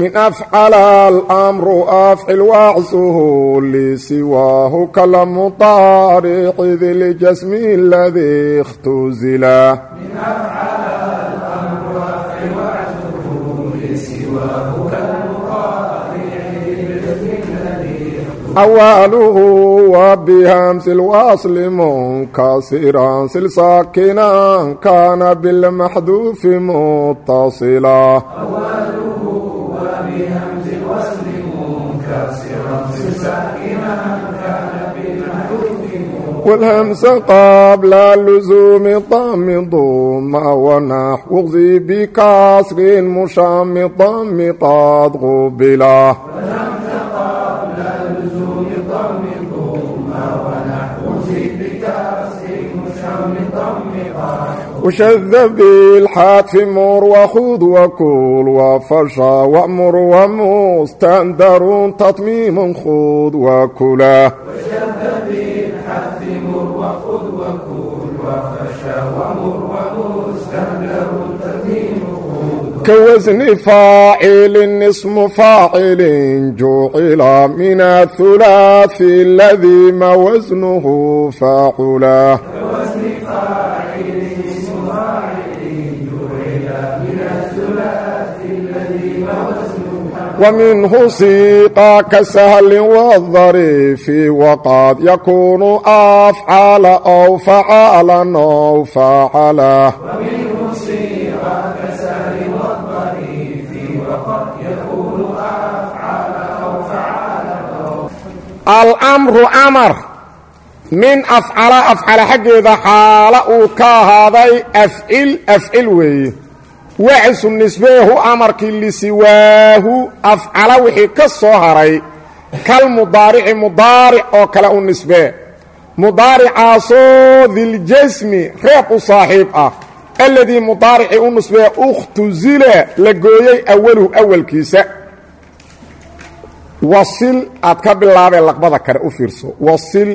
in afcala almru afcil wacsuhu lisiwaahu kala muطaarici diljasmi ladii اkhtusila awaaluhu waa bihamsi lwasli munkasiran sil saakinan kaana bilmaxduufi mutasila والهمس قبل اللزوم طمط ما ونح وغزي بكسر مشم طم قد قبله وشذب بالحات مر وخذ وكل وفشا وامر ومستندر تطميم خذ وكله وشذب فاعلا كوزن فاعل اسم فاعل جعل من الثلاث الذي ما وزنه ومنه سيقا كسهل والظريف وقد يكون أفعال أو فعالا أو فعلا almru amar. Min afcala afcala xaggeeda xaala uu ka ahaaday afcil afcil weeye wacisu nisbeehu amarkii lisiwaahu afcala wixii ka soo haray. Kalmudaarici mudaaric oo kale u nisbee. Mudaaricaasoo diljasmi reeb u saaxiib ah. Alladii mudaaricii u nisbee ukhtuzila la gooyey awaluhu awalkiisa wasil aad ka bilaabee laqbada kale u fiirso. Wasil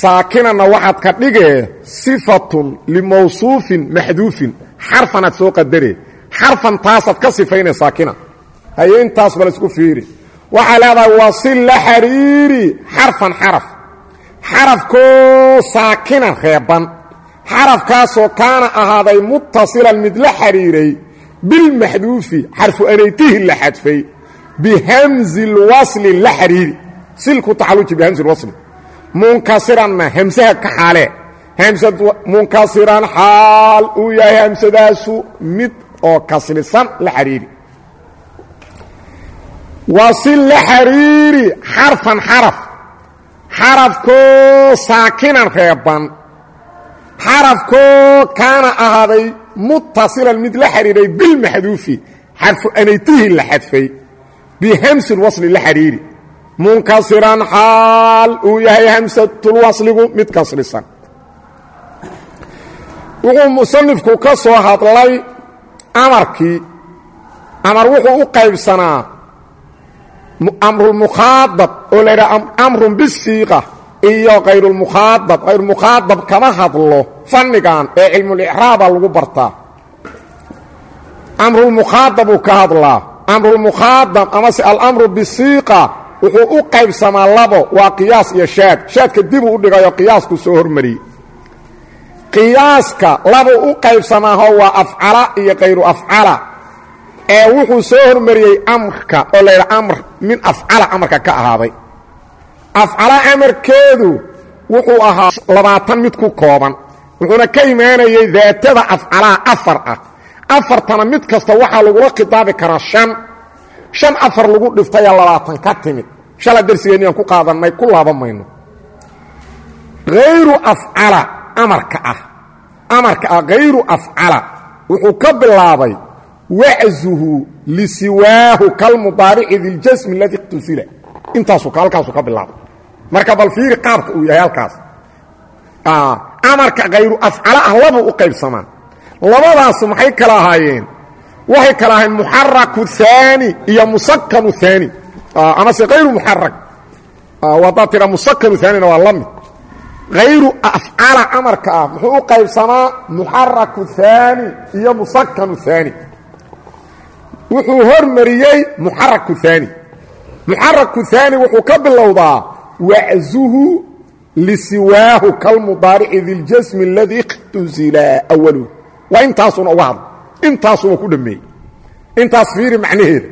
saakinana waxaad ka dhigee sifatun limawsuufin maxduufin. Xarfanaad soo qadaree xarfan taasaad ka sifaynay saakina. Haye intaas bal isku fiiri. Waxaa leedahay wasil la xariiri. Xarfan xaraf. Xarafkoo saakinan reeban. Xarafkaasoo kaana ahaaday muttasilan mid la xariiray. Bilmaxduufi xarfu anaytihi la xadfay bihmzi اlwasli la xariiri silku tacaluji bihmzi اlwasli munkasiranna hamsaha ka hamsad munkasiran xaal uu yahay hamsadaasu mid oo kaslisan la xariiri wasil la xariiri xarfan xaraf xarafkoo saakinan reeban xarafkoo kaana ahaaday muttasilan mid la xariiray bilmaxduufi xarfu anaytihi la bihmsi اlwasli la xariiri munkasiran xaal uu yahay hamsatulwasligu mid kasrisan wuxuu musanifku ka soo hadlay amarkii amar wuxuu u qaybsanaa amrulmukhaadab oo la yidhaha amrun bisiiqa iyo kayrulmukhaadab kayrulmukhaadab kama hadlo fannigan ee cilmulicraaba lagu bartaa amrulmukhaadabuu ka hadlaa amrulmukhaadam amase alamru bisiiqa wuxuu u qaybsamaa labo waa qiyaas iyo shaad. Shaadka dibuu u dhigayo qiyaasku soo hormariyey qiyaaska labuu u qaybsamaaho waa afcala iyo kayru afcala. Ee wuxuu soo hormariyey amrka oo la yidhaha amr min afcala amarka ka ahaaday. Afcala amarkeedu wuxuu ahaa labaatan mid ku kooban wuxuuna ka imaanayey daatada afcalaha afar ah afartana mid kasta waxaa lagula khitaabi karaa shan. Shan afar lagu dhiftaya labaatan ka timid. Shala darsigeenniaan ku qaadannay ku laaban mayno. Hayru afcala amarka ah. Amarka ah hayru afcala wuxuu ka bilaabay waczuhu lisiwaahu kalmudaarici diljasmi اladii اqtusila intaasu halkaasu ka bilaabay. Marka bal fiiri qaabka uu yahay halkaas. Amarka kayru afcala ah labuu u qaybsamaa labadaas maxay kala ahaayeen? Waxay kala ahayn muxaraku haani iyo musakanu haani amase hayru muxarak haddaad tira musakanu haanina waa la mid hayru afcala amarka ah muxuu u qaybsamaa muxaraku iyo musakanu haani wuxuu hormariyey muxaraku haani muxaraku haani wuxuu ka bilowdaa waczuhu lisiwaahu kalmudaarici diljasmi اladii اkhtusila awaluhu waa intaasuna uga hadla intaasuna ku dhameeyey. Intaas fiiri macnaheeda.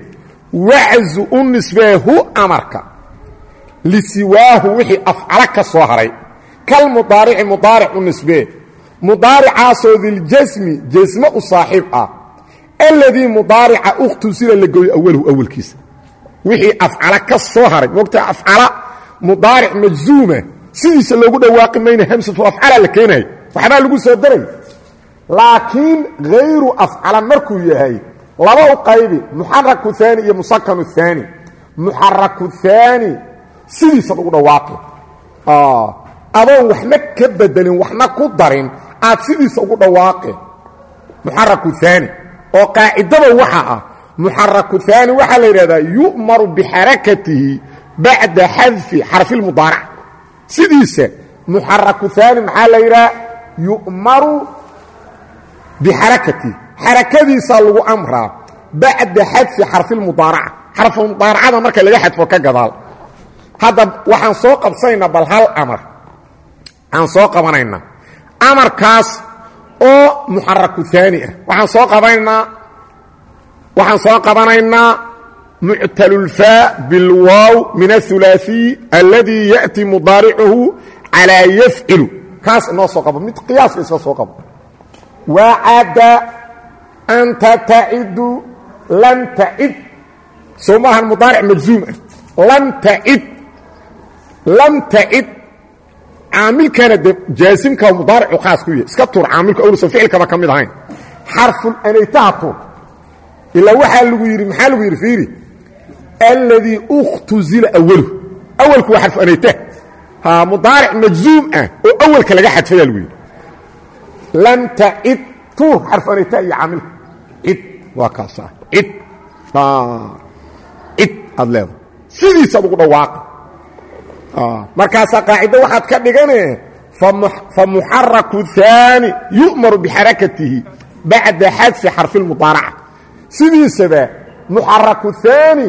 Waczu u nisbeehu amarka. Lisiwaahu wixii afcalo ka soo haray. Kalmudaarici mudaaric u nisbee. Mudaaricaasoo diljasmi jasme u saaxiib ah. Aladii mudaarica ukhtusila la gooyo awaluhu awalkiisa wixii afcalo ka soo haray. Moogtaa afcala mudaaric majzuuma. Sidiisa loogu dhawaaqi mayna hamsatu afcala la keenayo. Waxbaa lagu soo daray laakiin hayru afcala markuu yahay laba u qaybi muxaraku haani iyo musakanu haani muxaraku haani sidiisa lagu dhawaaqi. Adoon waxna ka bedelin waxna ku darin aad sidiisa ugu dhawaaqe muxaraku haani oo qaacidada waxa ah muxaraku haani waxaa la yidhahdaa yu'maru bixarakatihi bacda xadfi xarfi lmudaarac sidiisa muxaraku haani maxaa la yidhaha yu'maru bixarakati xarakadiisaa lagu amraa bacda xadfi xarfilmudaaraca xarfumudaaracada marka laga xadfo ka gadaal hadda waxaan soo qabsanaynaa bal hal amar aan soo qabanaynaa amarkaas oo muxaraku aani ah waxaan soo qabanaynaa waxaan soo qabanaynaa muctalulfaa bilwaaw min aulaaثiy alladii yaأti mudaaricuhu calaa yafcilu kaas inoo soo qabo mid qiyaas iska soo qabo wacada anta tacidu lan tacid soo maahan mudaaric majzuum ah lan tacid lam tacid caamilkana de jaasimka mudaaricu khaas ku yahy iska tuur caamilku awlusan ficilkaba ka mid ahayn xarful anaytaha tuur ilaa waxaa lagu yidhi maxaa lagu yidhi fiiri alladii ukhtuzila awalu awalku waa xarfu anaytah mudaaric majzuum ah oo awalka laga xadfayaa lagu yidhi lam tacid tuur xarfu anaytah iyo caamilka cid waa kaasa cid cid aad leedahay sidiisaad ugu dhawaaqi markaasaa qaacido waxaad ka dhigane famuxaraku haani yu'maru bixarakatihi bacda xadfi xarfi lmudaaraca sidiisaba muxaraku haani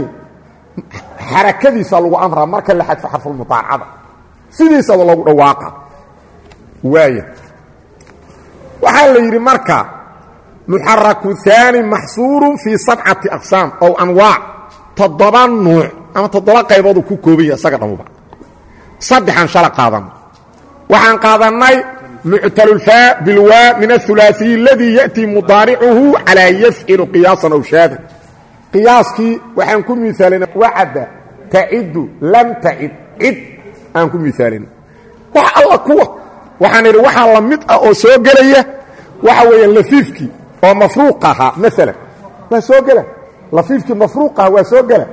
xarakadiisaa lagu amraa marka la xadfo xarfulmudaaracada sidiisaba lagu dhawaaqa waaya waxaa la yidhi marka muxaraku aani maxsuuru fii sabcati aqsaam ow anwaac toddoba nuuc ama toddoba qaybooduu ku koobanya isaga dhamuba saddexaan shala qaadano waxaan qaadannay muctalulfaa bilwaa min aulaaiyi aladii yaأtii mudaaricuhu calaa yafcilu qiyaasan ow shaada qiyaaskii waxaan ku miaalina wacada tacidu lam tacid cid aan ku miaalina wa alla kuwa waxaan idhi waxaa la mid ah oo soo gelaya waxa weeya lafiifkii oo mafruuq ahaa maalan waa soo gela. Lafiifkii mafruuq aha waa soo gela.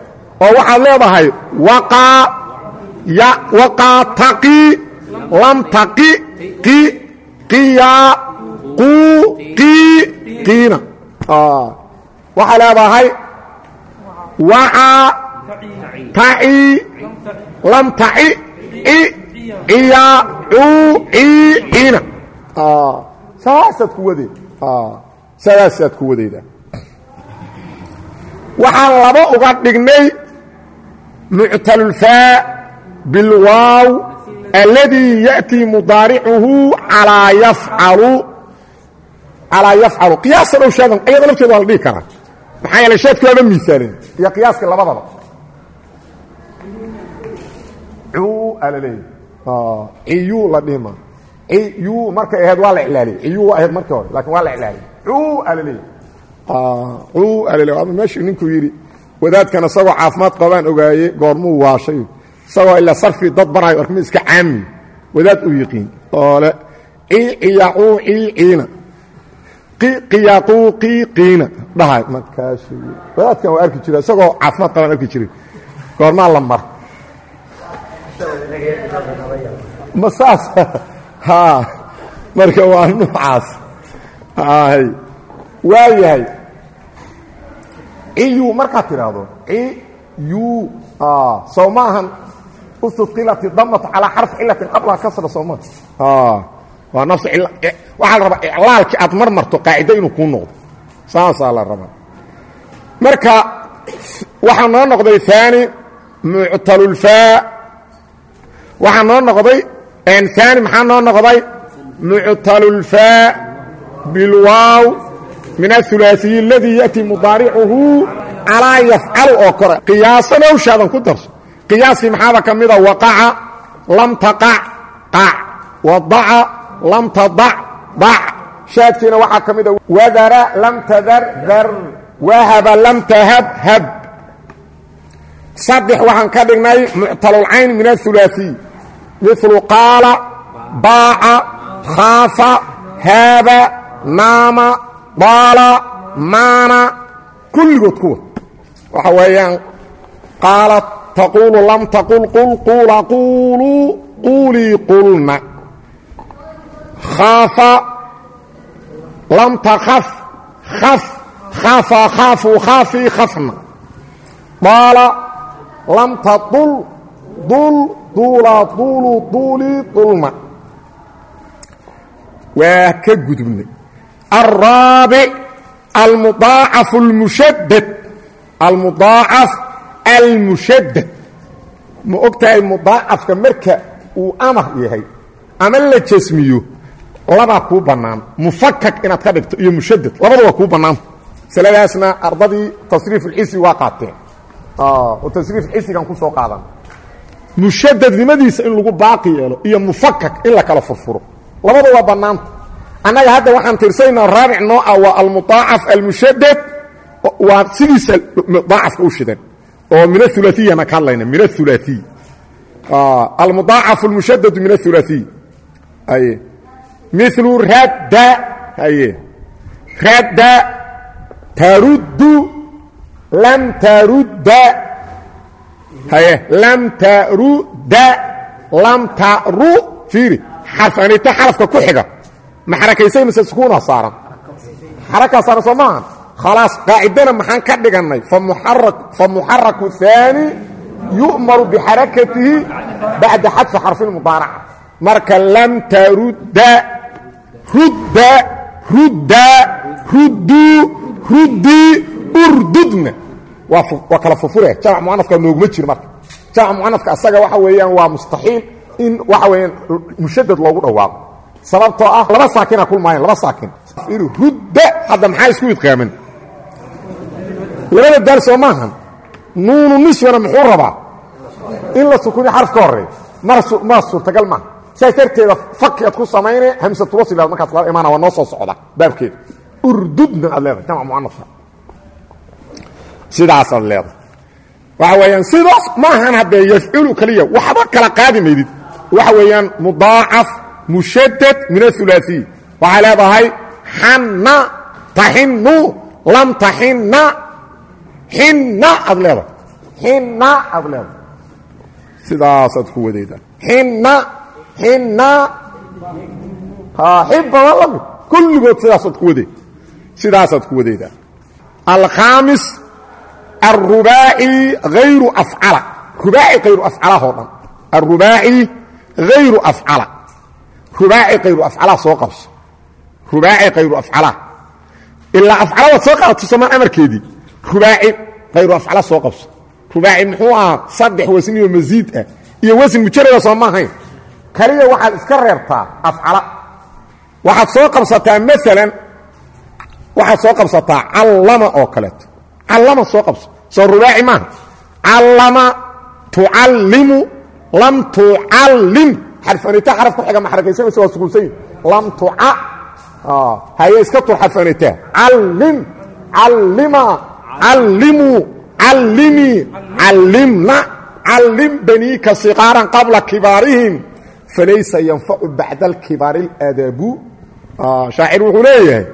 Oo waxaad leedahay waqaa waqaa taqi lam taqi qi qiyaa quu qii qiina. Waxaa leedahay wacaa taci lam taci i ciina saasaad ku wadeed sidaasaad ku wadaydaa waxaan laba uga dhignay muctalulfaa bilwaaw alladii yaأtii mudaaricuhu alaa yafcalu calaa yafcalu. Qiyaasan ow shaadan ayada lafteeda waa la dhihi karaa. Maxaa yeele shaadki waaba miisaalin iyo qiyaaska labadaba. Cuu aa la leeyahy ciyu la dhihi maa ciyu markay ahayd waa la iclaaliyey ciyu waa ahayd markii hore laakiin waa la iclaaliyey cuu aa la leeyahy cuu leeyahy ama meeshuu ninkuu yidhi wadaadkan isagoo caafimaad qabaan ogaaye goormuu waashay. Isagoo ilaa sarfii dad baraayo arkma iska caami. Wadaad u yiqiin. Oo le cii ciya cuu cii ciina qiyaquuqiiqiina dhahay. Markaasu wadaadkan waa arki jira isagoo caafimaad qabaan arki jiray. Goormaa la mar ma saas? Marka waa nuucaas hay waa yahay. Ciyu markaad tidhaahdo ciyu sow ma ahan. Ustudqilati damatu calaa xarf cilatin qablaha kasra sooma waa nafs waxaa la rabaa iclaalkii aad mar marto qaacido inuu kuu noqdo. Saasaa la rabaa. Marka waxaa noo noqday aani muctalulfaa waxaa noo noqday aani maxaa noo noqday? Muctalulfaa bilwaaw min aulaaiyi aladii yaأtii mudaaricuhu calaa yafcalu oo kore. Qiyaasa nowshaadan ku darso. Qiyaaskii maxaaba ka mida ah, lam taac ac wadaca lam tadac dac shaadkiina waxaa ka ah, wadara lam tadar dar. Wahaba lam tahab hab. Saddex waxaan ka dhignay muctalulcayn min aulaaiy milu qaala baaca khaafa haaba naama daala maana kulligood kuwa waxa weeyaan qaala taquulu lam taqul qul quula quuluu quulii qulna khaafa lam takaf khaf khafa khaafuu khaafii khafna daala lam tadul dul duulaa duulu duulii dulma. Waa ka gudubnay. Alraabic almudaacaf almushaddad. Almudaacaf almushaddad. Ma og tahay mudaacafka marka uu amar yahay ama la jasmiyo labaa kuu bannaan. Mufakak inaad ka dhigto iyo mushaddad labada waa kuu bannaanta masaladaasna ardadii tasriif اlxisri waa qaateen. Oo tasriif xisrigan ku soo qaadan mushadadnimadiisa in lagu baaqi yeelo iyo mufakak in la kala furfuro. Labada waa bannaanta. Annaga hadda waxaan tirsaynaa raabic noo ah waa almudaacaf almushadad waa sidiisa mudaacafka u shidan. Oo min aulaaiyana ka hadlayna min aulaaiy almudaacaf almushadadu min aulaaiy aye milu radda aye radda taruddu lam tarudda lam taru fiiri. Xarfanita xarafka ku xiga. Ma xarakaysay mise sukuuna saaran? Xarakaa saaran soo maaha khalaas qaacidana maxaan ka dhigannay. Famuxaraku ثaani yu'maru bixarakatihi bacda xadfi xarfi اmudaaraca marka lam tarudda rudda rudda rudduu ruddii urdudna waa kala furfure. Jamc muanafka nooguma jiro marka. Jamc muanafka asaga waxa weeyaan waa mustaxiil in waxa weeyaan mushadad loogu dhawaaqo. Sababtoo ah laba saakina kulmaayan laba saakin. Rudda hadda maxaa isku idqaaman labada daal soo maahan. Nuunu niswana muxuu rabaa? In la sukuniyo xaraf ka horeeyo ma suurtagal maaha saas darteeda fakiad ku samayne hamsatulwasl markaas laba imaana waa noo soo socda baabkeeda. Urdudna aad leedahay jamc muanafka sidaasaad leedahay. Waxa weeyaan sidaas maahan haddee yafculu keliya waxba kala qaadi maydid. Waxa weeyaan mudaacaf mushadad min aulaaثiy waxay leedahay xanna taxinu lam taxinna xinna aad leedahay. Xinna aad leedahay. Sidaasaad ku wadaydaa xinna xinna xibaba la mid kulligood sidaasaad ku waday sidaasaad ku wadaydaa alkhaamis الرubaaعي غayru أfcala rubaaci hayru afcalahoo dhan الrubaaعي غayru أfcala rubaaci hayru afcala soo qabso rubaaci hayru afcala ilaa afcaladaad soo qaadato somaan amarkeedii rubaaci hayru afcala soo qabso rubaaci muxuu ahaa saddex wasniyo masiid ah iyo wasn mujarada soo ma ahayn kaliya waxaad iska reebtaa afcala waxaad soo qabsataa maalan waxaad soo qabsataa callama oo kaleeto callama soo qabso. Soo rubaaci maaha callama tucallimu lam tucallim. Xarfanita xaraf ku xiga ma xarakaysanaysa waa sukuunsanyi lam tuca haye iska tur xarfanita. Callim callima callimuu callimii callimna. Callim baniika siqaaran qabla kibaarihim. Falaysa yanfacu bacda alkibaari اladabu shaacir wuxuu leeyahay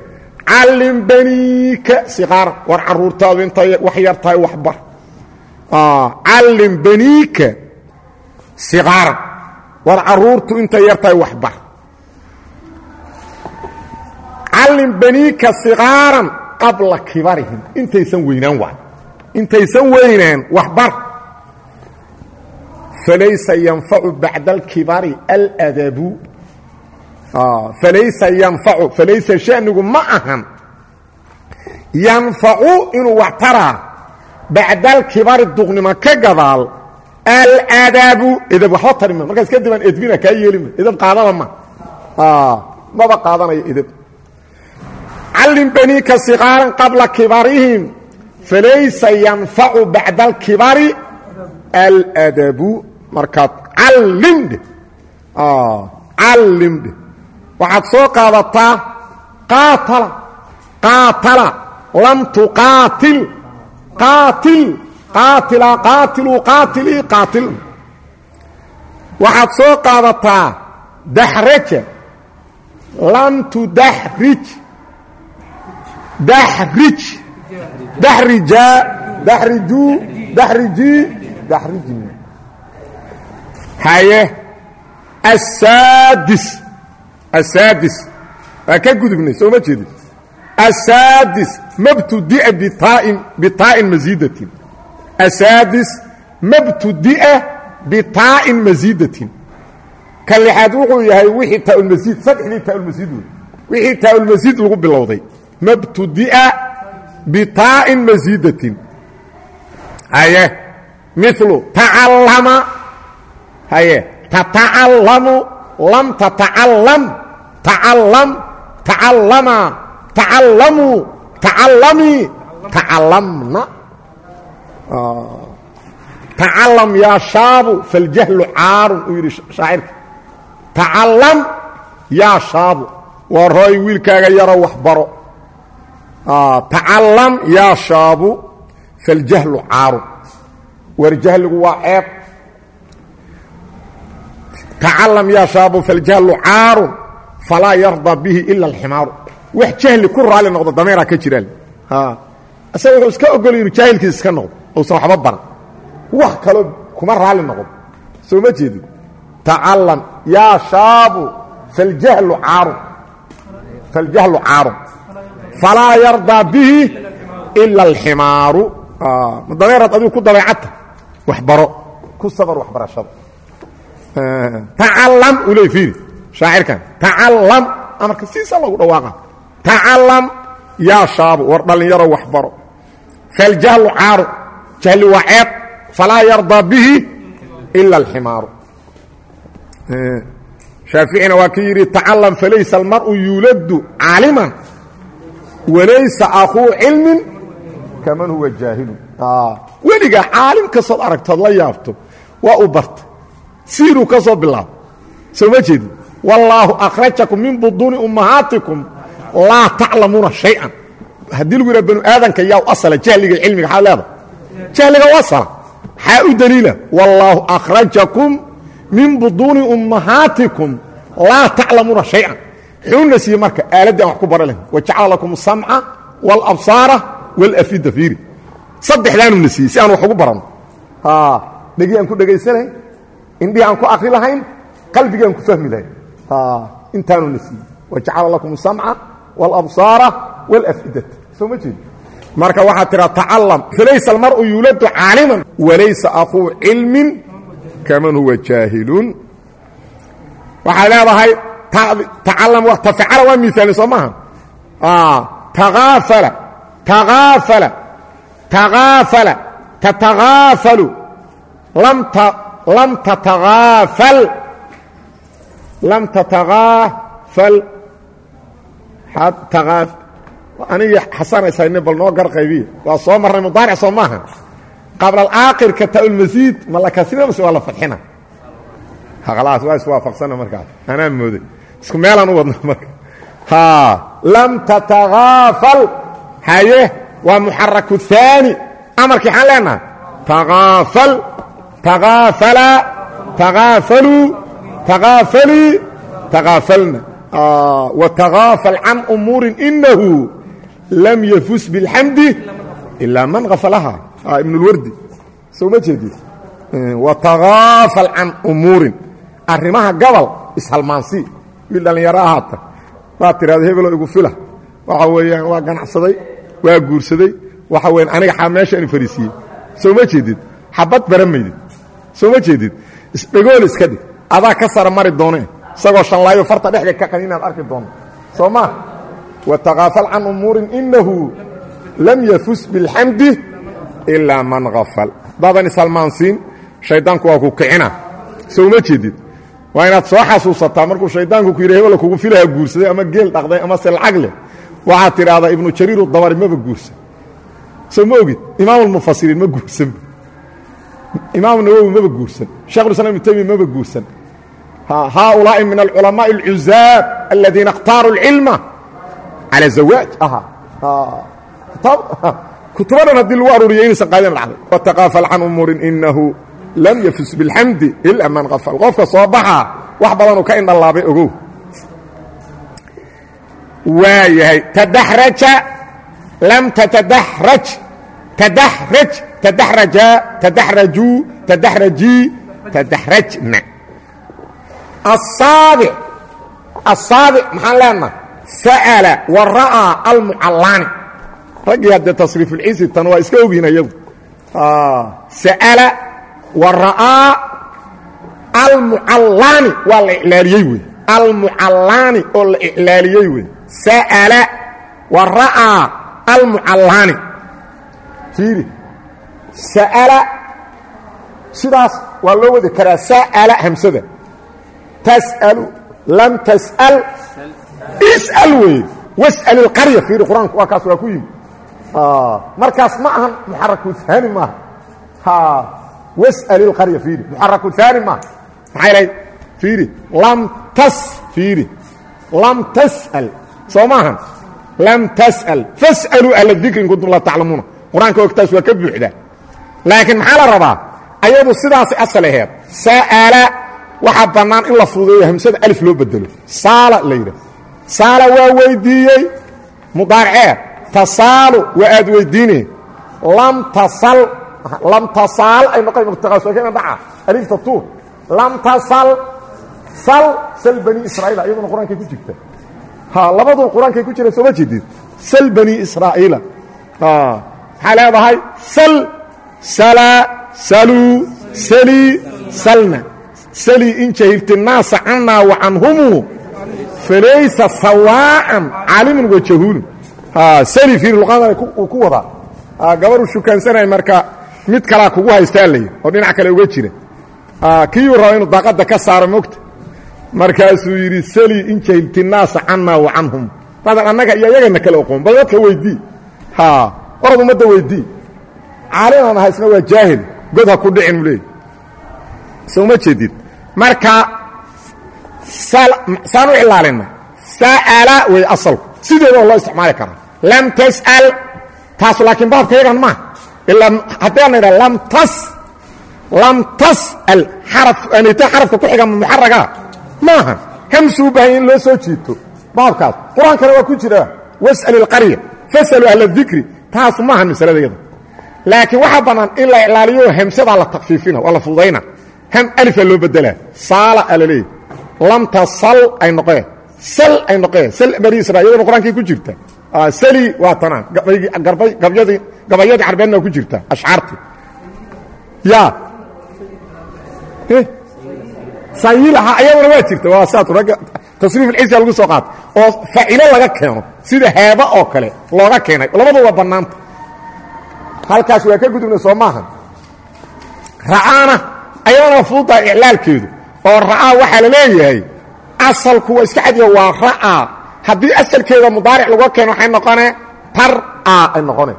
callim baniika siqaaran war carruurtaadu intay wax yar tahay waxbar callim baniika siqaaran war carruurtu intay yar tahay waxbar callim baniika siqaaran qabla kibarihim. Intaysan weynaan waay intaysan weynaan waxbar falaysa yanfacu bacda alkibari aladabu falaysa yanfacu falaysa shanigu ma ahan. Yanfacu inuu wax taraa. Bacda alkibari duqnimo ka gadaal aladabu edab waxba tari ma. Markaas kadib aan edbina kaa yeelima edab qaadaba ma. Maba qaadanayo edab callim baniika siqaaran qabla kibarihim falaysa yanfacu bacda alkibari aladabu markaad callimdhe callimdhe waxaad soo qaadataa qaatala. Qaatala. Lam tuqaatil. Qaatil. Qaatila qaatiluu qaatilii qaatil. Waxaad soo qaadataa daxraja lam tudaxrij daxrij daxrijaa daxrijuu daxrijii daxrijni haye. Asaadis asaadis waa ka gudubnay soo ma jeedin asaadis mabtudia bitain bitaa'in masiidatin asaadis mabtudi'a bitaa'in masiidatin ka lixaad wuxuu yahay wixii taaulmasiid saddexdii taaulmasiid wey wixii taaulmasiid lagu bilowday mabtudi'a bitaa'in masiidatin haye milu tacallama haye tatacallamu lam tatacallam tacallam tacallama tacallamuu tacallamii tacallamna tacallam yaa shaabu faljahlu caarun uu yidhi shaacirka tacallam yaa shaabu waa rooy wiilkaaga yaro wax baro. Tacallam yaa shaabu faljahlu caarun war jahligu waa ceeb. Tacallam yaa shaabu faljahlu caarun falaa yarda bihi ila alximaaru wax jahli ku raali noqdo dameeraa ka jiraan isaga wuxuu iska ogol inu jaahilkiis iska noqdo uusan waxba baran wax kaloo kuma raali noqdo soo ma jeedin tacallam yaa shaabu faljahlu caarun faljahlu caarun falaa yardaa bihi ila alximaaru dameeraad adigu ku dabeecadta wax baro ku sabar waxbarashada tacallam uu leey fiiri shaacirkan tacallam. Amarka siisa lagu dhawaaqa tacallam. Yaa shaabu war dhallinyaro wax baro. Faljahlu caaru. Jahli waa ceeb. Falaa yardaa bihi ila alximaaru. Shaaficina waa ki yidhi tacallam falaysa almar'u yuuladdu caaliman walaysa akuu cilmin kaman huwa jaahilu weligaa caalim kastood aragtood la yaabto waa u barta. Siiruu ka soo bilaabo soo ma jeedi wallaahu akhrajakum min buduuni ummahaatikum laa taclamuuna shay'an. Haddii lagu yidhaha banu aadanka yaa u asala jahliga cilmiga xaa leeda jahliga u asala maxaa u deliila wallaahu akhrajakum min buduuni ummahaatikum laa taclamuuna shay'an. Xuunna siiye marka aaladdi aan wax ku bara lahin wajacala lakum asamca waalabsaara walafida fiiri. Saddexdaanuna siiyey si aan wax ugu baranno dhegi aan ku dhegaysan lahayn indhihi aan ku akri lahayn qalbigaan ku fahmi lahayn intaanuna siiyey wajacala lakum الsamca wاlabsaara wاlafidata soo ma jeedi marka waxaad tiraa tacallam falaysa almar'u yuuladu caaliman walaysa akuu cilmin kaman huwa jaahilun waxay leedahay tacallam tafacala waa miaalin soo maaha taaafala taaafala taaafala tatagaafalu lam tatagaafal lam tatagaafal anigi xasanaysayn bal noo gar qaybiya waa soo marnay mudaaric soo maaha qabla alaakhirka ta'ulmasiid ma la kasrina mase waa la fadxina khalaas waa iswaafaqsana markaas anaan mooday isku meelaan u wadna marka lam tatagaafal haye waa muxaraku haani amarkii xaan leenaha tagaafal tagaafala tagaafaluu tagaafalii tagaafalna watagaafal can umuurin inahu lam yafus biاlxamdi ilaa man afalaha ibn اlwardi soo ma jeedid watagaafal can umuurin arrimaha gabal ishalmaansii wiil dhallinyaro ahaata waad tidhahda hebelo igu fila waxa weeyaan waa ganacsaday waa guursaday waxa weyan aniga xaa meeshaan fariisiiyey soo ma jeedid xabad bara maydid soo ma jeedid isdhegool iska dhig adaa ka sara mari doonee isagoo shanlaayo farta dhexda ka qani inaad arki doonto soo maa watakaafal can umuurin inahu lam yafus biاlxamdi ilaa man afal daadan ishalmaansiin shaydaanku waa ku kicina. Soo ma jeedid? Waa inaad soo xasuusataa markuu shaydaanku ku yidhi hebelo kugu filaha guursaday ama geel dhaqday ama se lacag leh. Waxaad tidhaahdaa ibnu jariiru dabari maba guursan. Soo ma ogid? Imaamulmufasiriin ma guursan. Imaam nawowi maba guursan. Shekhulislam ibnu taymiya maba guursan haaulaa'i min alculamaaءi اlcuzaab aladiina اkhtaaruu اlcilma calى zawaaj aha kutubadan haddii lagu aruuriyo inaysan qaadin dhacday watakaafal can umuurin inahu lam yafus biاlxamdi ila man afal qofka soo baxaa wax badanuu ka indhalaabay ogow waa yahay tadaxraja lam tatadaxraj tadaxraj tadaxraja tadaxrajuu tadaxrajii tadaxrajna asaabic asaabic maxaan leenaha sa'ala wa ra'aa almucallaani raggii haddee tasriifulcisi tan waa iska ogyihiin ayagu sa'ala wa ra'aa almucallaani waa la iclaaliyey wey almucallaani oo la iclaaliyey wey sa'ala wa ra'aa almucallaani fiiri sa'ala sidaas waa loo wadi karaa sa'ala hamsada tas'alu lam tas'al. Is'al weeye was'al ilqarya fiiri qur'aanku waa kaas waa ku yimi markaas ma ahan muxaraku haani maaha was'al ilqarya fiiri muxaraku haani maaha lahayd fiiri lam tas fiiri lam tas'al. Soo lam tas'al. Fas'aluu ahla dikri kuntum laa taclamuuna qur'aanka ogtaas waa ka maxaa la rabaa? Ayadu sidaasay asal aheed sa'ala waxaa bannaan in la fuudeeyo hamsada alif loo bedelo. Saala la yidhah saala waa weydiiyey. Mudaaricee tasaalu waa aad weydiine. Lam tasal. Lam tasaal ay noqon mutaqaasokena dhaca. Alifta tuur lam tasal. Sal sal bani israa'iila iyaduna qur'aankay ku jirta. Ha labadu qur'aankay ku jira sooma jeedid sal bani israa'iila maxaa leedahay? Sal salaa saluu salii salna salii in jahilti naasa cannaa wa canhumu falaysa sawaa'an caalimun wa jahuulun sali fiiri luqadana uu ku wadaa gabaruu shukaansanaya marka mid kalaa kugu haystaa layi oo dhinac kale uga jira. Kiyuu raba inuu daaqadda ka saaro mogta markaasuu yidhi sali in jahilti naasa cannaa wa canhum dadan annaga iyo ayagana kale oqoon bal dadka weydii. Orad ummadda weydii. Caaliman haysna waa jaahil. God ha ku dhicin u leey soma jeedid marka saan u ilaalina sa'ala wey asalku sideeda oo loo isticmaali karaa? Lam tas'al. Taasu laakiin baabka yagan maa ilaa haddaan idha lam tas lam tas'al. Xaraf anita xarafka ku xiga muxaragaa maaha. Hamsuu baahanya in loo soo jiito. Baabkaas. Qur'aankana waa ku jira. Was'al ilqarya fasaluu ahla dikri taasu maaha masalada yada laakiin waxaa bannaan in la ilaaliyo hamsadaa la takfiifina waa la fududayna ham alifaa loo bedelaa saala a la leeyahy lam tasal ay noqeen sal ay noqeen sal bani israil iyadana qur'aankay ku jirta. Sali waa tanaan. Gabayadii carbeedna ku jirta. Ashcaartii ya. Sayilaha ayadana waa jirta. Waa saas ragga tasriif alciisa lagu soo qaata oo facilo laga keeno. Sida heeba oo kale looga keenay. Labadu waa bannaanta. Halkaas waa ka gudubna soo maaha ra'aana ayadana waa fududaha iclaalkeedu. oo ra'aa waxaa la leeyahay asalku waa iska cadiya waa ra'aa haddii asalkeeda mudaaric laga keeno waxay noqone tar'a ay noqone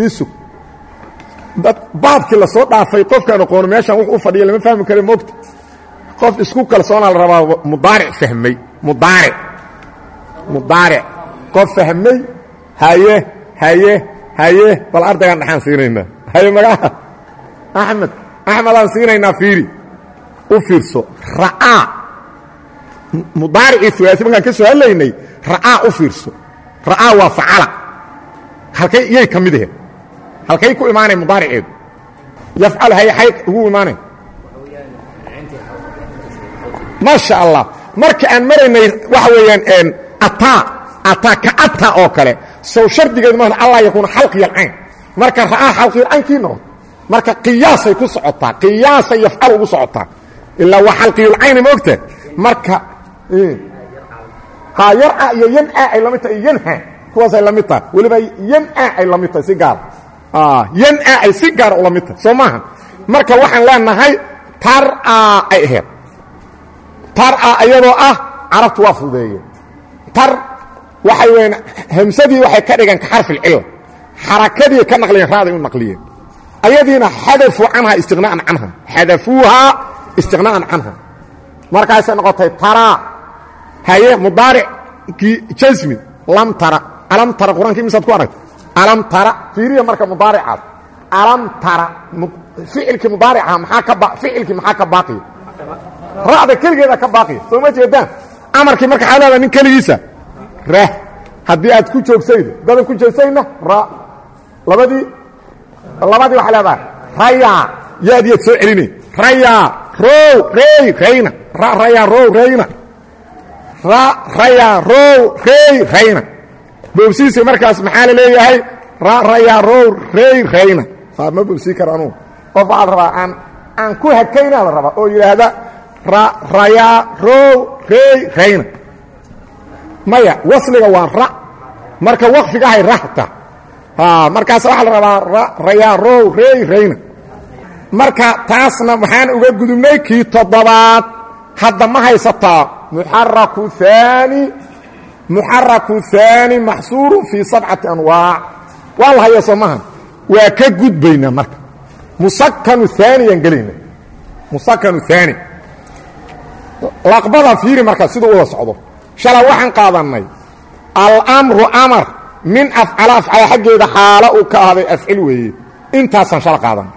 iisug baabkii la soo dhaafay qofkaan aqoono meeshaan wux u fadhiya lama fahmi kare moogta qof isku kalsoonaa la rabaa mudaaric fahmay mudaaric mudaaric. Qof fahmay haye haye haye bal ardaygaan dhaxaan siinaynaa. Haye magaca axmed axmedaan siinaynaa fiiri. U fiirso. Ra'aa mudaaricii ulaai markaan ka soo hadlaynay ra'aa u fiirso. Ra'aa waa facala. Halkay iyay ka mid aheed halkay ku imaanay mudaariceedu. Yafcalu hayxay ugu imaanay maasha allah marka aan maraynay waxa weeyaan ataa. Ataa ka ataa oo kale. Sow shardigeedu ma allah yakuuna xalqiyalcayn marka ra'aa xalqiyalcaynkii noqon marka qiyaasay ku socotaa qiyaasay yafcalu ugu socotaa. Ilaa waa xalqiyulcayni ma ogta marka ha yarca iyo yanca ay la mid tahay yanha kuwaasay la mid tahay. Weliba yanca ay la mid tahay si gaar. Yanca ay si gaara ula mid tahay. Soo maaha marka waxaan leenahay tar'a ay ahayd tar'a iyadoo ah carabtu waa fudeeye tar waxay weyn hamsadii waxay ka dhigeen ka xarfilcilla xarakadii ka naqliyeen raaday u naqliyeen ayadiina xadafuu canha istiqnaa'an canha. Xadafuuhaa istiqnaa'an canha. Markaasay noqotay taraa haye mudaarickii jasmi lam tara. Alam tara qur'aankii misaad ku aragta alam tara. Fiiriya marka mudaaricaas alam tara. Ficilkii mudaaricaha maxaa ka ba ficilkii maxaa ka baaqiya ra'da keligeeda ka baaqiya soo ma jeedaan? Amarkii marka xaa leedaa nin keligiisa. Rah haddii aad ku joogsaydo dadan ku joogsayna ra. Labadii labadii waxaa leedahay rayaa yaadiyaad soo celinay rayaa row rey rayna ra rayaa row rayna ra rayaa row rey rayna boobsiisi markaas maxaa la leeyahay? Ra rayaa row rey rayna ma boobsii kara anugu. Qof waxaa la rabaa aan aan ku hakaynaa la rabaa oo yidhaahda ra rayaa row rey rayna maya wasliga waa ra. Marka waqfigahay rahta markaas waxaa la rabaa ra rayaa row rey rayna marka taasna waxaan uga gudubnay kii toddobaad. Hadda ma haysataa. Muxaraku aani muxaraku haani maxsuuru fii sabcati anwaac. Waa la haya soo maha waa ka gudbaynaa marka. Musakanu aaniyaan gelayna. Musakanu aani laqbada fiiri marka siduu wada socdo. Shala waxaan qaadannay. Almru amar min afcala afcala xaggeeda xaalo uu ka ahday afcil weeye. Intaasaan shala qaadanay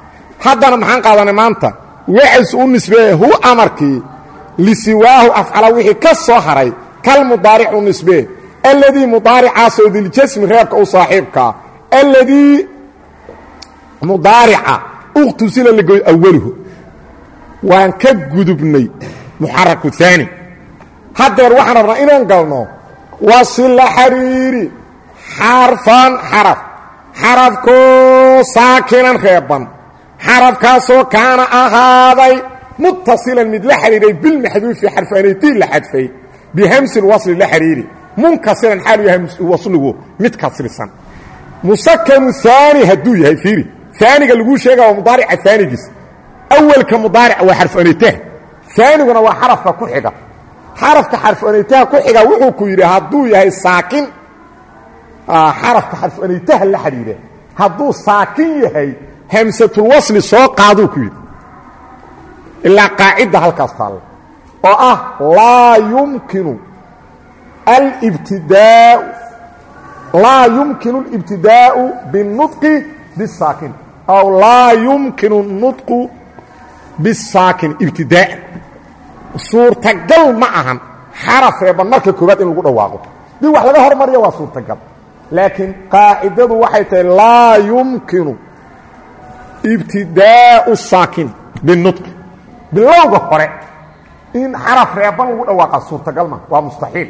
haddana maxaan qaadanay maanta? Waxays u nisbeeye hu amarkii. Lisiwaahu afcala wixii ka soo haray. Kal mudaaric u nisbee. Alladii mudaaricaasoo diljasmi reebka u saaxiibkaa alladii mudaarica ukhtusila lagoy awaluhu waan ka gudubnay muxaraku aani haddeer waxaan rabnaa inaan galno wasila xariiri xarfan xaraf. Xarafkoo saakinan reeban. Xarafkaasoo kaana ahaaday muttasilan mid la xidhiiray bilmaxduufi xarfanaytii la xadfay. Bihamsin wasli la xidhiiri munkasiran xaalu yahay wasligu mid kasrisan. Musakanu aani hadduu yahay fiiri. Aaniga laguu sheega waa mudaarica aanigiis awelka mudaarica waa xarfanaytaha aaniguna waa xarafka ku xiga. Xarafka xarfanaytaha ku xiga wuxuu ku yidhi hadduu yahay saakin xarafka xarfanaytaha la xidhiira hadduu saakin yahay hamsatulwasli soo qaaduu ku yidhi ilaa qaacidda halkaas taalla oo ah laa yumkinu alibtidaau laa yumkinu alibtidaa'u biاnutqi bisaakin aw laa yumkinu nutqu bisaakin ibtidaa'an suurtagal ma ahan xaraf reeban marka koobaad in lagu dhawaaqo dii wax laga hormariya waa suurtagal laakiin qaacidadu waxay tahay laa yumkinu ibtidaau saakin binutqi bilowga hore in xaraf reeban lagu dhawaaqa suurtagal ma waa mustaxiil.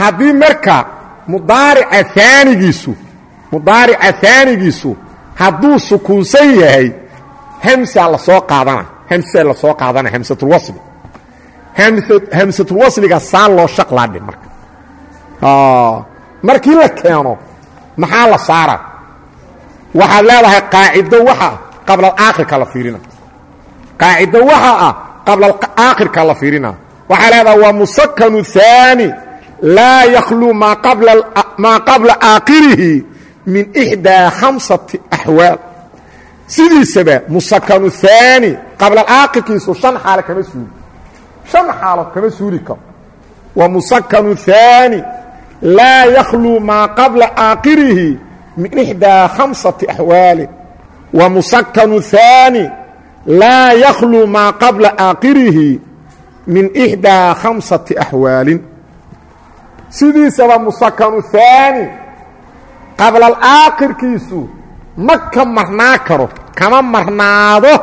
Haddii marka mudaarica aanigiisu mudaarica aanigiisu hadduu sukuunsan yahay hamsaa la soo qaadana hamsaa la soo qaadana hamsatulwasli hamsatulwasliga saa loo shaqlaadhi marka markii la keeno maxaa la saara waxaad leedahay qaacido waxa qabla aakhirka la fiirina. Qaacido waxa ah qabla aakhirka la fiirina. Waxaa leedahay waa musakanu haani laa yakhluu maa qabla aakhirihi min ixdaa khamsati axwaal sidiisaba musakanu haani qabla aakhirkiisu shan xaalo kama suuli. Shan xaalo kama suuli karo. Wa musakanu haani laa yakhluu maa qabla aakhirihi min ixdaa khamsati axwaali wa musakanu haani laa yakhluu maa qabla aakhirihi min ixdaa khamsati axwaalin sidiisaba musakanu haani qablal aakhirkiisu ma ka marnaa karo kama marnaado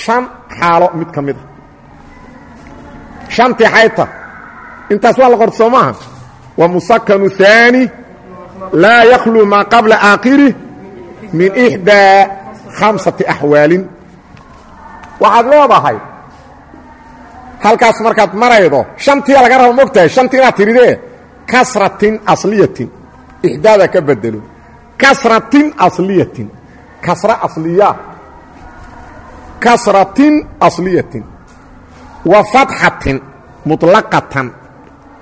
shan xaalo mid ka mid a intaas waa la qorta soo maaha musakanu haani laa yakhluu maa qabla aakhirih min ixdaa khamsati axwaalin waxaad leedahay halkaas markaad maraydo shantiia laga raba mogtahay shantii inaad tidhidee kasratin asliyatin ixdaada ka bedelo kasratin asliyatin kasra asliya kasratin asliyatin wa fatxatin muطlaqatan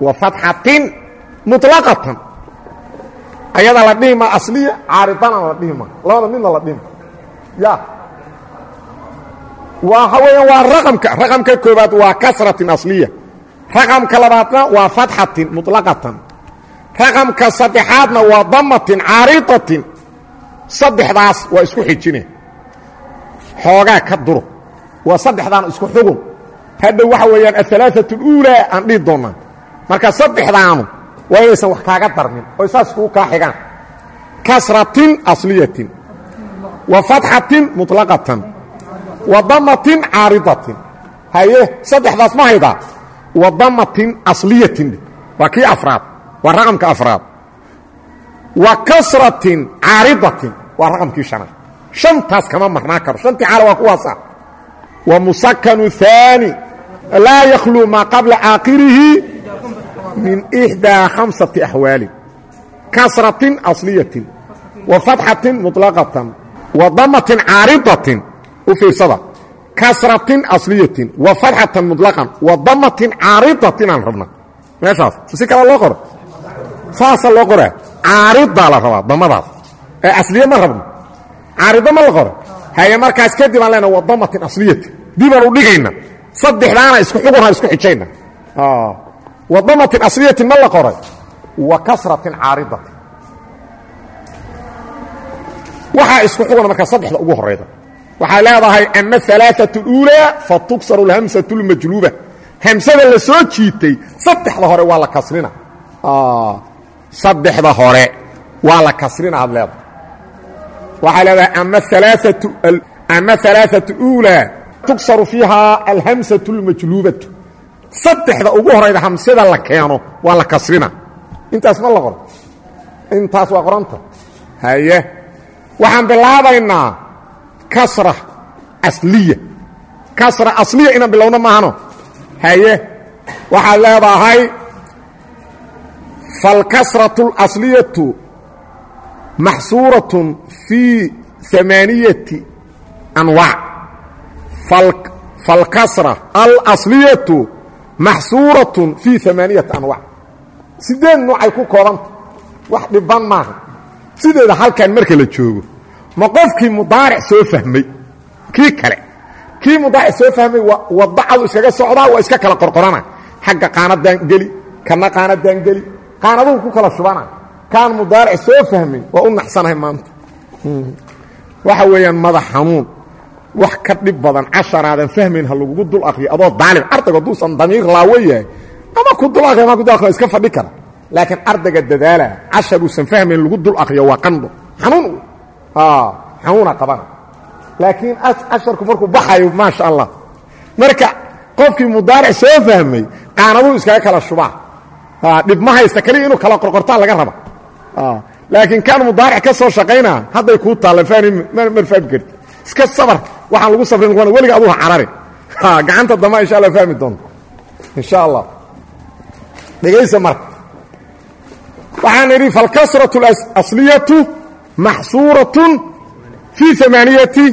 wa fatxatin muطlaqatan ayadaa la dhihi ma asliya caaridana la dhihi ma labada midna la dhihi ma ya waxa weeyaan waa raqamka raqamka koobaad waa kasratin asliya raqamka labaadna waa fatxatin muطlaqatan raqamka saddexaadna waa damatin caaridatin saddexdaas waa isku xijine xoogaa ka duro waa saddexdaan isku xugun hadhow waxa weeyaan aلثalaaثaة اlأuulaa aan dhihi doonnaa marka saddexdaanu waa inaysan wax kaaga darmin? Oy saas kuu kaa xigaan? Kasratin asliyatin. Wa fatxatin muطlaqatan wa damatin caaridatin haye saddexdaas ma haydaa wa damatin asliyatin. Waa kii afraad. Waa raqamka afraad. Wa kasratin caaridatin waa raqamkii shanaad shantaas kama marnaa karo. Shantii xaalo waa kuwaasa wa musakanu haani laa yakhluu maa qabla aakhirihi min إxdaa khamsati axwaalin kasratin asliyatin wa fatxatin muطlaqatan wa damatin caaridatin u fiirsada kasratin asliyatin wa fatxatan muطlaqan wa damatin caaridatin aan rabna meeshaas si kale loo qoro saasa loo qoraa caaridaa la rabaa damadaas ee asliye ma rabno caarido ma la qoro haye markaas kadib aan lena wa damatin asliyatin dibaan u dhigayna saddexdaana isku xugunha isku xijayna wa damatin asliyatin ma la qoray wa kasratin caaridatin waxaa isku xuguna markaa saddexda ugu horayda waxay leedahay ama alaaثaة اuulaa fatuksaru اhamsaة اlmajluuba hamsada la soo jiitay saddexda hore waa la kasrina saddexda hore waa la kasrina aad leedahay waxay leedahay ama alaaثaة اuulaa tuksaru fiihaa alhamsaة اlmajluubatu saddexda ugu horayda hamsada la keeno waa la kasrina intaas ma la qoro intaas waa qoranta haye waxaan bilaabaynaa kasra asliya kasra asliya inaan bilowno maahano haye waxaad leedahay falkasraة اlasliyatu maxsuuraة fii amaaniyati anwaac falkasra alasliyatu maxsuuraة fii amaaniyati anwaac. Sideed nuucay ku koobanta wax dhiban maaha. Sideeda halkan marka la joogo ma qofkii mudaaric soo fahmay? Kii kale. Kii mudaaric soo fahmay wadacadu iskaga socdaa waa iska kala qorqorana xagga qaanadaan geli kana qaanadaan geli. Qaanaduhu ku kala shubana kaan mudaaric soo fahmay waa u naxsanahay maanta. Waxa weeyaan madax xanuun wax ka dhib badan casharaadan fahmayn ha lagugu dul akriyo adoo daalib ardayga hadduusan damiir laawo yahay ama ku dul akriyo ama ku dul akriyo iska fadhi kara laakiin ardayga dadaala cashar uusan fahmayn lagu dul akriyo waa qandho xanuun xanuuna qabana laakiin casharku markuu baxayo maasha allah marka qofkii mudaaric soo fahmay qaanaduu iskaga kala shubaa dhib ma haysta kaliya inuu kala qorqortaa laga raba laakiin kan mudaaric ka soo shaqaynaa hadday kuu taalla mar fahmi karti iska sabar. Waxaan lagu safrin doona weliga aduha carari. Gacanta damba insha alla fahmi doonta insha allah. Dhegaysa marka. Waxaan idhi falkasratu alasliyatu maxsuuratun fii amaaniyati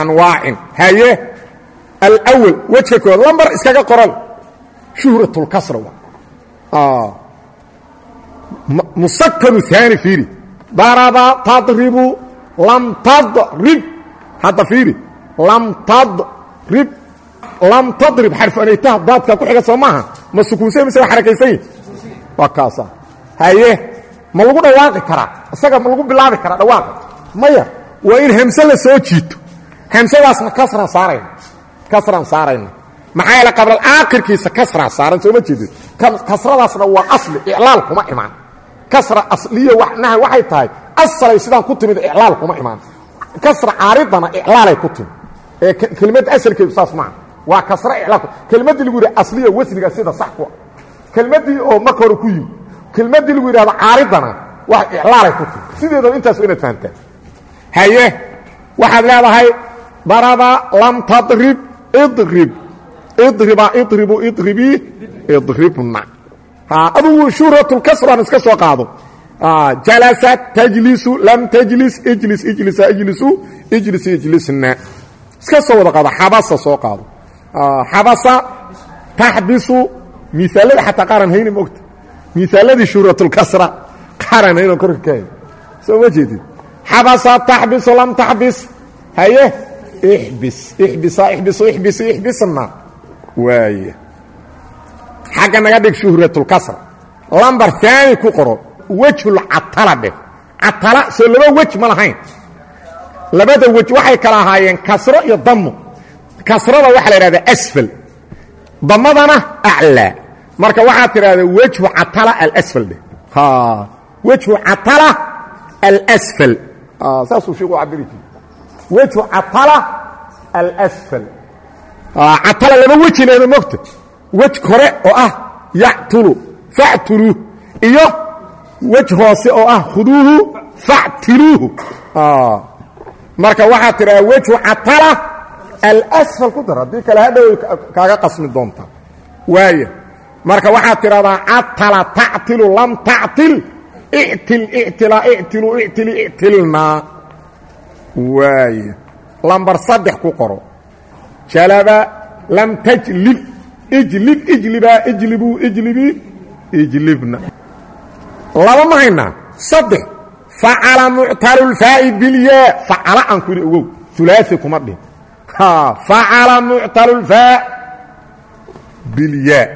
anwaacin. Haye? Alwal wejka kood lambar iskaga qoran. Shuhratulkasra ah. musakanu aani fiiri. Daraba tadribu lam tadrib hadda fiiri lam tadrib lam tadrib xarfanaytaha daadka ku xiga soo maaha ma sukuunsan mise waa xarakaysan yihi waa kaasa. Haye ma lagu dhawaaqi karaa isaga ma lagu bilaabi karaa dhawaaqa maya waa in hamse la soo jiito. Hamsadaasna kasran saarayna kasran saarayna. Maxaa yeele qabla aakhirkiisa kasraa saaran sooma jeedid kasradaasna waa asli iclaal kuma imaan. Kasra asliya wanaha waxay tahay asalay sidaan ku timid iclaal kuma imaan kasra caaridana iclaalay ku timid ee kelimadda asalkeedu saas maaha. Waa kasra iclaal kelimaddii lagu yidhaha asliya wasniga sida sax ku kelmaddii oo marka hore ku yimi kelmaddii lagu yidhahdo caaridana wax iclaalay ku timid sideedaba intaas waa inaad fahamtaan haye waxaad leedahay daraba lam tadrib idrib. Idriba idribu idribii idribna. Adugu shuhratulkasran iska soo qaado jalasa tajlisu lam tajlis ijlis ijlisa ijlisu ijlis ijlisna. Iska soo wada qaado xabasa soo qaado. Xabasa taxbisu miaalada xataa qaaran hayni mogta miaaladii shuhratulkasra qaaran hayno korka ka hay soo ma jeedid xabasa taxbisu lam taxbis haye? Ixbis ixbisa ixbisu ixbisi ixbisna. Waaya xagga naga dhig shuhratulkasra lambar aani ku qoro wejhulcatala dheh. Catala soo laba wej ma lahayn. Labada wej waxay kala ahaayeen kasro iyo damo kasrada waxaa la idhahdaa asfal. Damadana aclaa marka waxaad tidhahdaa wejhu catala alasfal dheh. Wejhu catala alasfal. Saasuu sheekhu cabiri jiri wejhu catala alasfal. Catala laba weji leeda mogta wej kore oo ah yactulu factuluuh iyo wej hoose oo ah khuduuhu factiluuhu marka waxaad tidhahdaa wejhu catala alasfal ku dar. Haddii kale hadhow kaaga qasmi doontaa waaya marka waxaad tidhahdaa catala tactilu lam tactil ictil ictila ictilu ictili ictilnaa waaya lambar saddex ku qoro. Jalaba lam tajlib ijlib ijlibaa ijlibuu ijlibii ijlibna laba ma haynaa saddex facala muctalulfaa'i bilyaa facala aan ku yidhi ogow ulaasi kuma dhihin facala muctalulfaa bilyaa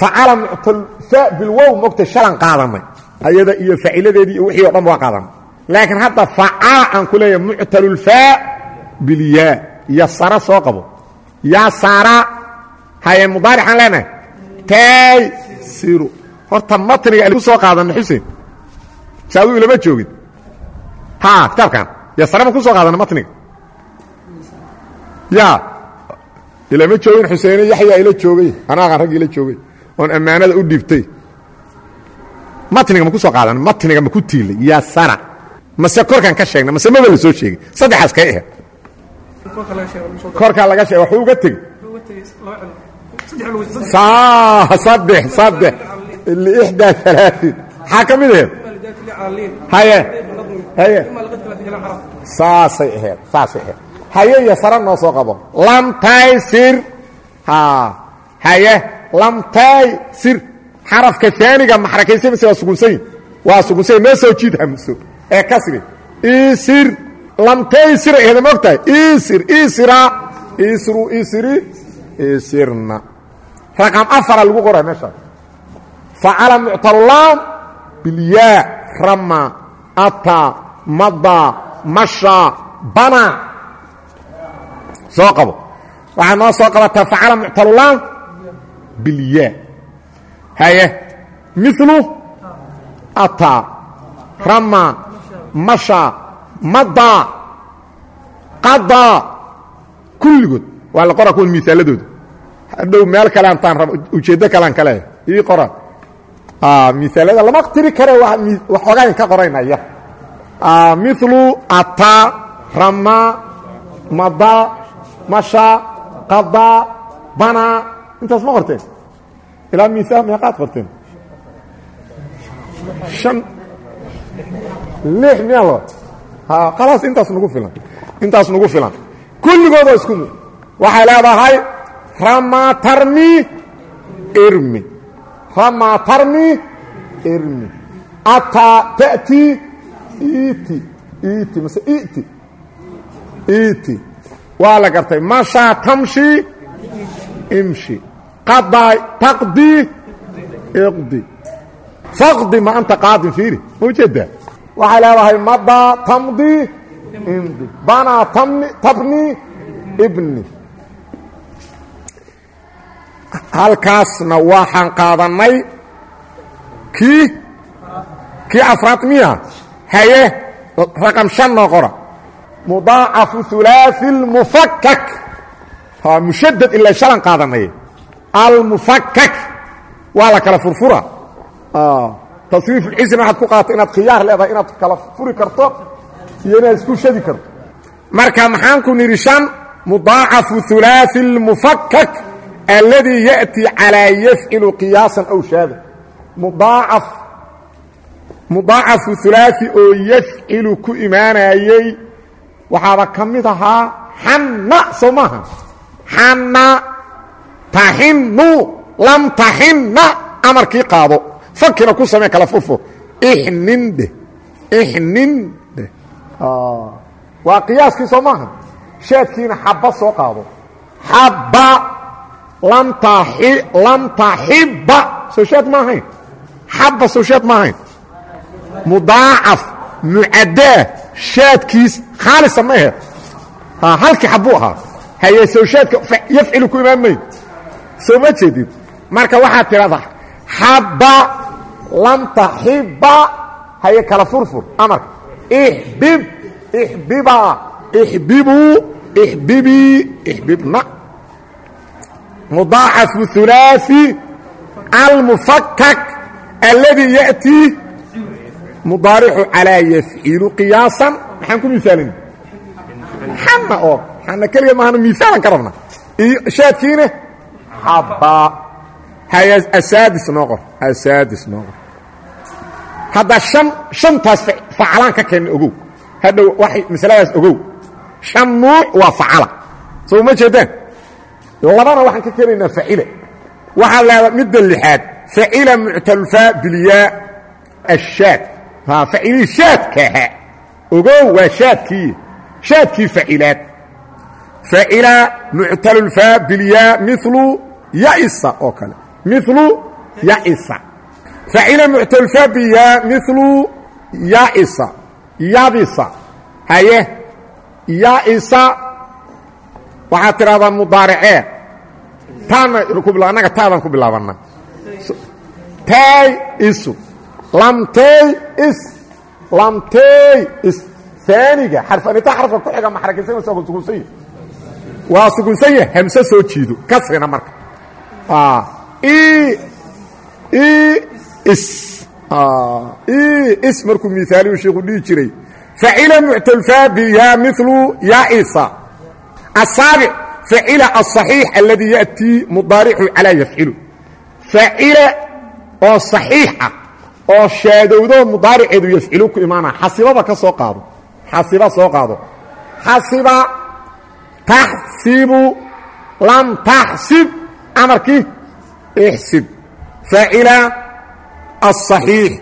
facala muctalulfaa bilwow mogta shalan qaadanay ayada iyo faciladeedii iyo wixii o dhan waa qaadanay. Laakiin hadda facala aan ku leeyahay muctalulfaa bilyaa yasara soo qabo. Yasara haye mudaarixaan leenahay? Tay siru horta matniga ku soo qaadana xuseen saadu ilama joogin. Ha kitaabkan. Yasare ma ku soo qaadana matniga ya ilama joogin xuseene yaxya ila joogay anaagaan raggi ila joogay oon ammaanada u dhibtay matniga ma ku soo qaadana matniga ma ku tiilay. Yasara mase korkaan ka sheegna mase maba la soo sheegay. Saddexaas kay ahayd korkaa laga sheeg waxuu uga tegi saddex saddex lixdaa alaain maxaa ka mid aheed haye haye saasay aheed saasay aheed haye iyo sara noo soo qabo lam taysir haye lam taysir xarafka aaniga maxrakaysa mise waa sugunsayin waa sugunsayin noo soo jiid hamso ee kasri isir lam taysir aheed ma og tahay isir isira isru isri isirna raqam afara lagu qoray meeshaas facala muctalulaam bilyaa rama ataa mada masha bana soo qabo waxaad noo soo qabataa facala muctalulaam bilyaa haye milu ataa rama masha mada qada kulligood waa la qora kuwan miaaladooda hadhow meel kale antaan ujeeddo kalean ka leeya ii qora miaalada lama tiri kare waxoogaan ka qoraynaya milu ata rama mada masha qada bana. Intaas ma qorteen? Ilaa miaal meeqaad qorteen? An lix lo khalaas intaas nagu filan. Intaas nagu filan. Kulligood waa isku mid. Waxay leedahay rama tarmi irmi rama tarmi irmi ataa ta'ti iti iti mase iti iti waa la gartay mashaa tamshi imshi qadaa taqdi iqdi faqdi ma anta qaadin fiiri ma u jeedaa waxay leedahay madaa tamdi imdi banaa tabni ibni halkaasna waxaan qaadannay kii kii afraad miya haye raqam shan noo qora mudaacafu hulaaثi اlmufakak mushadad ilaa shalan qaadanay almufakak waa la kala furfura tasriif اlcisri waxaad ku qaata inaad khiyaar leedahay inaad kala furi karto iyo inaad isku shadi karto marka maxaan ku nidhi shan mudaacafu hulaaثi اlmufakak alladii yأti calىa yafcilu qiyaasan aw shaada mudaacaf mudaacafu hulaaثi oo yafcilu ku imaanayey waxaaba ka mid ahaa xanna soo maaha xanna taxinu lam taxinna amarkii qaado fakina ku samee kala furfur ixnindhe ixnindhe waa qiyaaskii soo maaha shaadkiina xabba soo qaado xabba lam taxi lam taxibba soo shaad ma ahayn xabba soo shaad ma ahayn mudaacaf mucaddaa shaadkiis khaalisa ma ahe halkii xabbuu ahaa haye sawshaadka yafcilu ku imaan mayd soo ma jeedid. Marka waxaad tidhahdaa xabba lam taxibba haye kala furfur amarka ixbib ixbiba ixbibuu ixbibii ixbibna mudaacafu hulaaثi almufakak alladii yaأtii mudaarixu calaa yafcilu qiyaasan. Maxaan ku miaalana xana oo xana keligeed maahanu miaalan ka rabna. Iyo shaadkiina xaba asaadis noo qor asaadis noo qor. Hadda an shantaas facalaan ka keenna ogow. Hadhow masaladaas ogow. Shan nuuc waa facala soo uma jeedaan? Labana waxaan ka keenaynaa facila waxaa leedaa midda lixaad facila muctalfaa bilyaa ashaad. Facilii shaadka ahaa ogow waa shaadkii. Shaadkii facilaad. Facila muctalulfaa bilyaa milu yaisa oo kale. Milu yaisa. Facila muctalulfaa bilyaa milu yaisa. Yabisa haye yaisa waxaad tidhahdaa mudaaricee? Taana annaga taadaan ku bilaabana tay isu lamtey is lamtey is. Aaniga xarfanita xarafka ku xiga maxrakaysan waa sukunsan yahy waa sukunsan yahay hamse soo jiido kasrina marka. Is. Is markuu miaaliyu sheikhu dhihi jiray. Facila muctalfaa biyaa milu yaisa asaabic facila aلصaxiix alladii yaأtii mudaarixu calaa yafcilu facila oo صaxiix ah oo shaadowdo mudaariceedu yafcilu ku imaana xasibada ka soo qaado xasiba soo qaado xasiba taxsibu lam taxsib amarkii ixsib facila aلصaxiix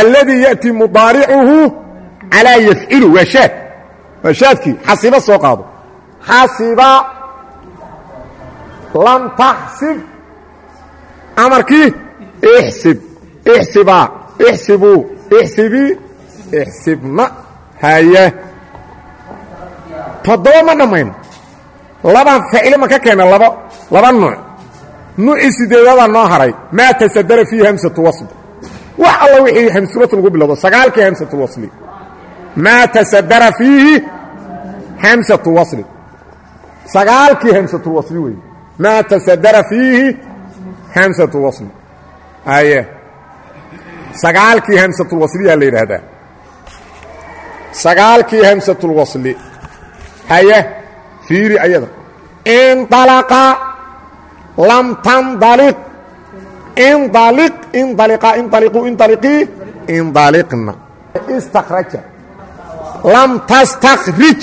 alladii yaأtii mudaaricuhu calaa yafcilu waa shaad waa shaadkii xasiba soo qaado xasiba lam taxsib amarkii ixsib ixsibaa ixsibuu ixsibii ixsibna haye toddoba ma dhammayn. Laba facile ma ka keena laba laba nuuc nuucii sideedadaa noo haray. Maa tasadara fiihi hamsatu wasli wax alla wixii hamsuwasl lagu bilowdo sagaalkii hamsatu wasli. Maa tasadara fiihi hamsatu wasli sagaalkii hamsatu wasli wey maa tasadara fiihi hamsatu wasli. Haye sagaalkii hamsatulwasliyaa la yidhaahdaa. Sagaalkii hamsatulwasli haye fiiri ayada. Indalaqa lam tandaliq indaliq indaliqa indaliquu indaliqii indaliqna. Istakraja lam tastakhrij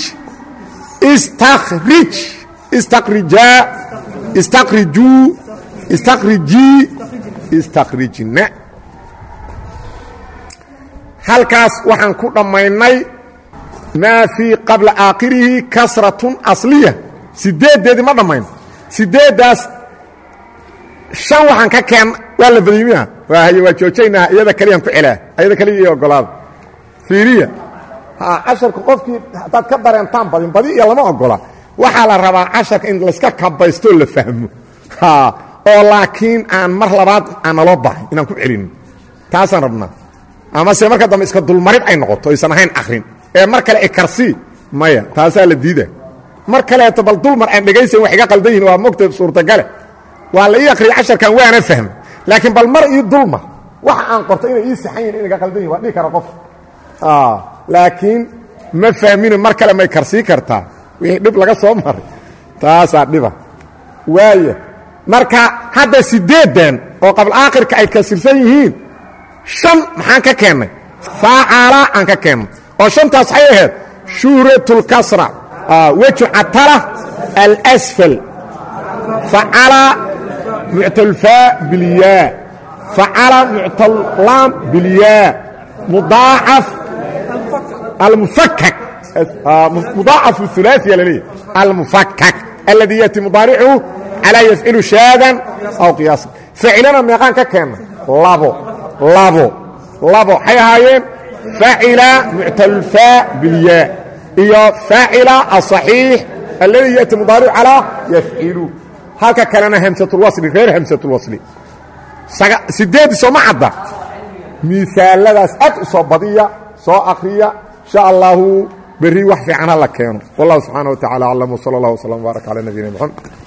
istakhrij istakrijaa istakrijuu istakrijii istakrijna halkaas waxaan ku dhammaynay maa qabla aakhirihi kasratun asliya sideeddeedii ma dhammayn sideeddaas shan waxaan ka keen waa la badiymiha waa haye waa joojaynaa iyada kaliyaan ku celaa iyada kaliya iyo ogolaada fiiriya casharka qofkii haddaad ka dareentaan badin badi iyo lama ogola. Waxaa la rabaa casharka in layska kabaystoo la fahmo. Oo laakiin aan mar labaad aan naloo baahay inaan ku celinin. Taasaan rabnaa. Amase marka dambe iska dulmarid ay noqoto aysan ahayn akrin ee mar kale ekarsii maya taasaa la diida mar kaleeto bal dulmar aan dhegaysan wax iga qaldan yihiin waa mogta suurtagale. Waa la ii akhriyay casharkan waana fahm laakiin bal mar ii dulmar waxa aan qorto inay ii saxan yihiin in iga qaldan yihiin waa dhihi kara qof laakiin ma fahmino mar kale may karsii kartaa. Wixii dhib laga soo maray. Taasaa dhiba. Waaya marka hadda sideedan oo qabl aakhirka ay kasirsan yihiin shan maxaan ka keennay faacala aan ka keennay oo shantaas waxay ahayd shuhratulkasra weju catala alsfal facala muctalfaa bilyaa facala muctallaam bilyaa mudaacaf almufakak mudaacaf ulaaiya laleeyahy almufakak alladii yati mudaaricuhu calaa yafcilu shaadan aw qiyaasan facilana meeqaan ka keennay labo labo labo waxay ahaayeen facila muctalfaa bilyaa iyo faacila aصaxiix alladii yati mudaaricu calaa yafcilu halka kalena hamsatulwasli reer hamsatulwasli sideed sooma cadda miisaaladaas aad u soo badiya soo akriya insha allahu berri wax fiican ha la keeno wallahu subxaana wa tacala aclam wsala اllah wslam wbaarak calى nabiyina mxamed